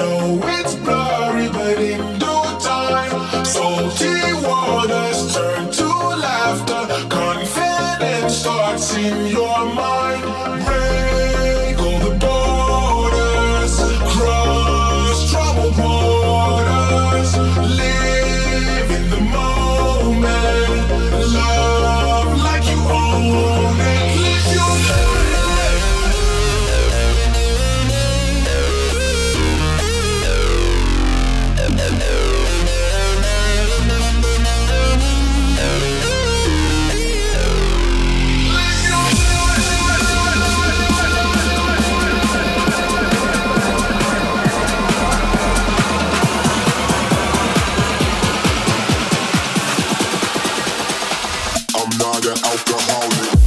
know it's blurry, but in due time, salty waters turn to laughter. Confidence starts in your I'm not an alcoholic.